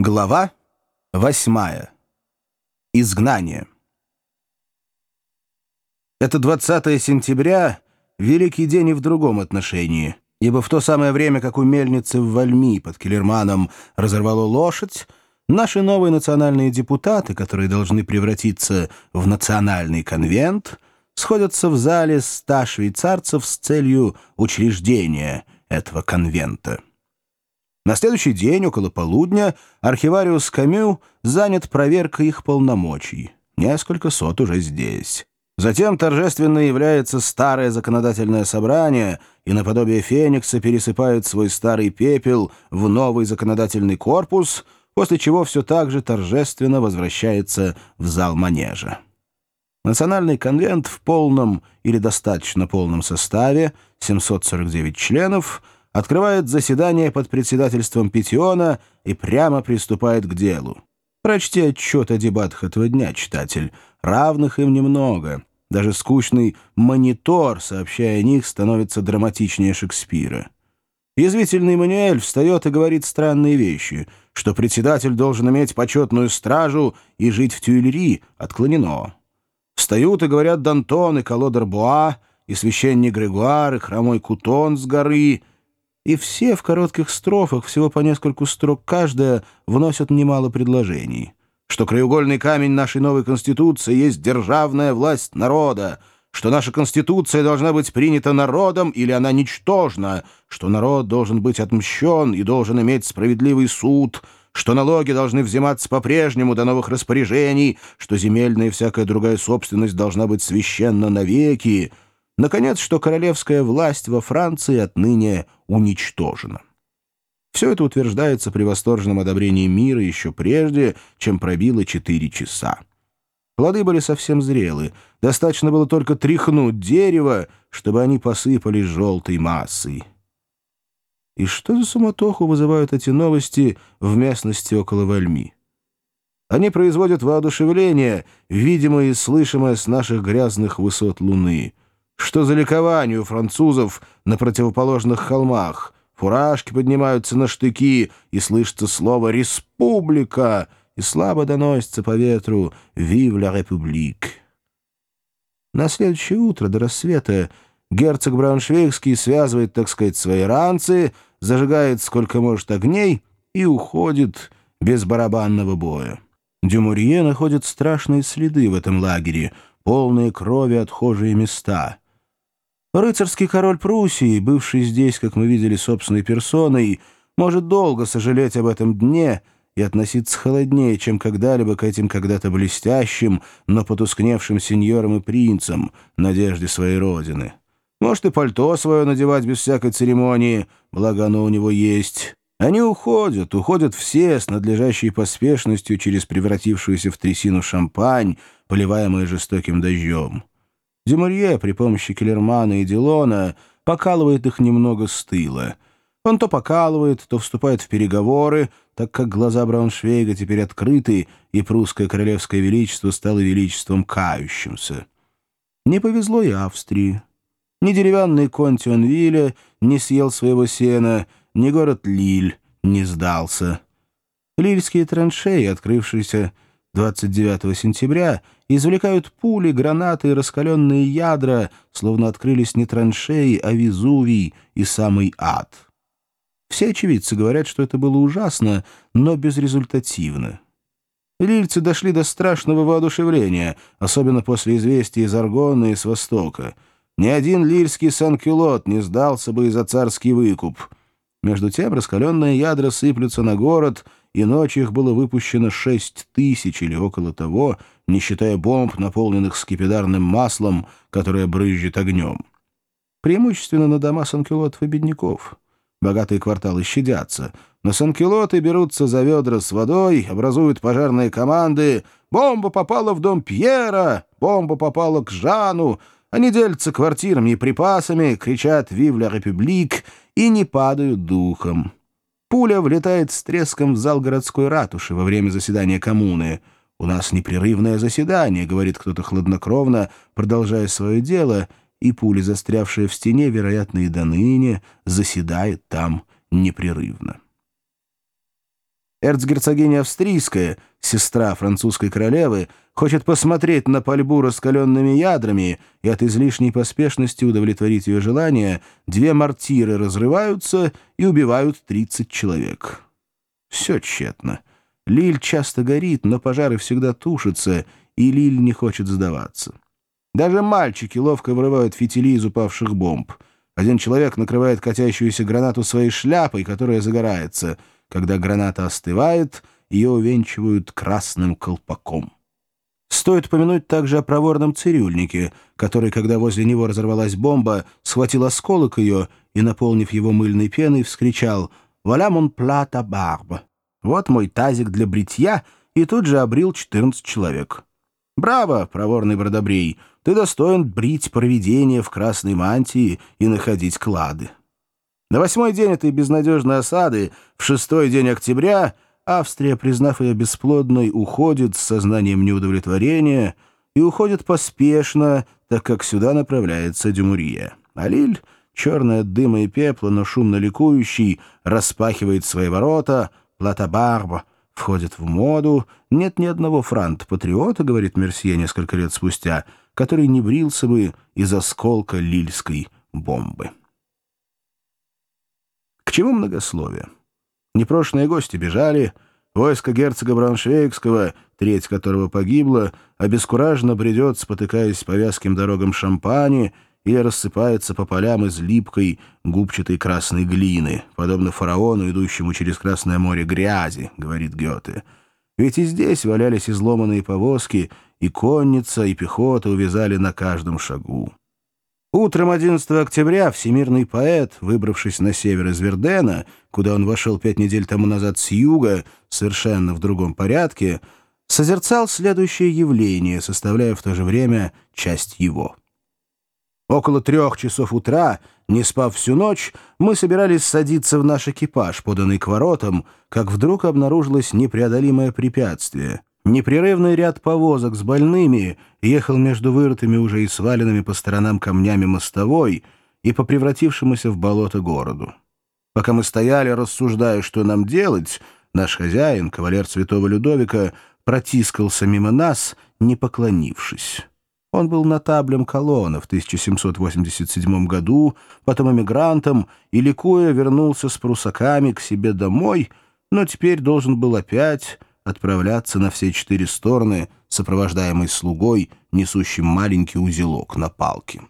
Глава восьмая. Изгнание. Это 20 сентября — великий день и в другом отношении, ибо в то самое время, как у мельницы в Вальми под Келлерманом разорвало лошадь, наши новые национальные депутаты, которые должны превратиться в национальный конвент, сходятся в зале ста швейцарцев с целью учреждения этого конвента. На следующий день, около полудня, архивариус Камю занят проверкой их полномочий. Несколько сот уже здесь. Затем торжественно является старое законодательное собрание, и наподобие феникса пересыпает свой старый пепел в новый законодательный корпус, после чего все так же торжественно возвращается в зал манежа. Национальный конвент в полном или достаточно полном составе, 749 членов — открывает заседание под председательством Петиона и прямо приступает к делу. Прочти отчет о дебатах этого дня, читатель. Равных им немного. Даже скучный монитор, сообщая о них, становится драматичнее Шекспира. Язвительный Мануэль встает и говорит странные вещи, что председатель должен иметь почетную стражу и жить в Тюильри, отклонено. Встают и говорят Дантон и Колодер Буа, и священник Грегуар, и хромой Кутон с горы — и все в коротких строфах, всего по нескольку строк каждая, вносят немало предложений. Что краеугольный камень нашей новой Конституции есть державная власть народа, что наша Конституция должна быть принята народом или она ничтожна, что народ должен быть отмщен и должен иметь справедливый суд, что налоги должны взиматься по-прежнему до новых распоряжений, что земельная и всякая другая собственность должна быть священна навеки, Наконец, что королевская власть во Франции отныне уничтожена. Все это утверждается при восторженном одобрении мира еще прежде, чем пробило четыре часа. Плоды были совсем зрелы. Достаточно было только тряхнуть дерево, чтобы они посыпались желтой массой. И что за суматоху вызывают эти новости в местности около Вальми? Они производят воодушевление, видимое и слышимое с наших грязных высот Луны — что за ликование французов на противоположных холмах? Фуражки поднимаются на штыки, и слышится слово «республика», и слабо доносится по ветру «Вив ла републик». На следующее утро до рассвета герцог Брауншвейгский связывает, так сказать, свои ранцы, зажигает сколько может огней и уходит без барабанного боя. Дюмурье находит страшные следы в этом лагере, полные крови отхожие места — Рыцарский король Пруссии, бывший здесь, как мы видели, собственной персоной, может долго сожалеть об этом дне и относиться холоднее, чем когда-либо к этим когда-то блестящим, но потускневшим сеньорам и принцам, надежде своей родины. Может и пальто свое надевать без всякой церемонии, благо оно у него есть. Они уходят, уходят все с надлежащей поспешностью через превратившуюся в трясину шампань, поливаемую жестоким дождем. Демурье при помощи Келлермана и Дилона покалывает их немного с тыла. Он то покалывает, то вступает в переговоры, так как глаза Брауншвейга теперь открыты, и прусское королевское величество стало величеством кающимся. Не повезло и Австрии. Ни деревянный конь Тюнвиля не съел своего сена, ни город Лиль не сдался. Лильские траншеи, открывшиеся 29 сентября извлекают пули, гранаты и раскаленные ядра, словно открылись не траншеи, а Везувий и самый ад. Все очевидцы говорят, что это было ужасно, но безрезультативно. Лильцы дошли до страшного воодушевления, особенно после известий из Аргона и с Востока. Ни один лильский санкюлот не сдался бы и за царский выкуп. Между тем раскаленные ядра сыплются на город — и ночью их было выпущено шесть тысяч или около того, не считая бомб, наполненных скипидарным маслом, которое брызжет огнем. Преимущественно на дома санкелотов и бедняков. Богатые кварталы щадятся, но санкелоты берутся за ведра с водой, образуют пожарные команды. «Бомба попала в дом Пьера! Бомба попала к Жану!» Они делятся квартирами и припасами, кричат «Вив ля републик» и не падают духом. Пуля влетает с треском в зал городской ратуши во время заседания коммуны. «У нас непрерывное заседание», — говорит кто-то хладнокровно, продолжая свое дело, и пуля, застрявшая в стене, вероятно, и до ныне, заседает там непрерывно. Эрцгерцогиня австрийская, сестра французской королевы, хочет посмотреть на пальбу раскаленными ядрами, и от излишней поспешности удовлетворить ее желание, две мортиры разрываются и убивают 30 человек. Все тщетно. Лиль часто горит, но пожары всегда тушатся, и Лиль не хочет сдаваться. Даже мальчики ловко вырывают фитили из упавших бомб. Один человек накрывает катящуюся гранату своей шляпой, которая загорается — когда граната остывает, ее увенчивают красным колпаком. Стоит упомянуть также о проворном цирюльнике, который, когда возле него разорвалась бомба, схватил осколок ее и, наполнив его мыльной пеной, вскричал «Валя мон плата барб!» «Вот мой тазик для бритья!» и тут же обрил 14 человек. «Браво, проворный бродобрей! Ты достоин брить провидение в красной мантии и находить клады!» На восьмой день этой безнадежной осады, в шестой день октября, Австрия, признав ее бесплодной, уходит с сознанием неудовлетворения и уходит поспешно, так как сюда направляется Дюмурия. А Лиль, черный от дыма и пепла, но шумно ликующий, распахивает свои ворота, Плата-Барба входит в моду. Нет ни одного франт-патриота, говорит Мерсье несколько лет спустя, который не брился бы из осколка лильской бомбы. Чему многословие? Непрошенные гости бежали, войско герцога Брауншвейгского, треть которого погибла, обескураженно бредет, спотыкаясь по вязким дорогам шампани, или рассыпается по полям из липкой губчатой красной глины, подобно фараону, идущему через Красное море грязи, говорит Гёте. Ведь и здесь валялись изломанные повозки, и конница, и пехота увязали на каждом шагу. Утром 11 октября всемирный поэт, выбравшись на север из Вердена, куда он вошел пять недель тому назад с юга, совершенно в другом порядке, созерцал следующее явление, составляя в то же время часть его. Около трех часов утра, не спав всю ночь, мы собирались садиться в наш экипаж, поданный к воротам, как вдруг обнаружилось непреодолимое препятствие — Непрерывный ряд повозок с больными ехал между вырытыми уже и сваленными по сторонам камнями мостовой и по превратившемуся в болото городу. Пока мы стояли, рассуждая, что нам делать, наш хозяин, кавалер святого Людовика, протискался мимо нас, не поклонившись. Он был нотаблем колонна в 1787 году, потом эмигрантом, и, ликуя, вернулся с прусаками к себе домой, но теперь должен был опять отправляться на все четыре стороны, сопровождаемый слугой, несущим маленький узелок на палке.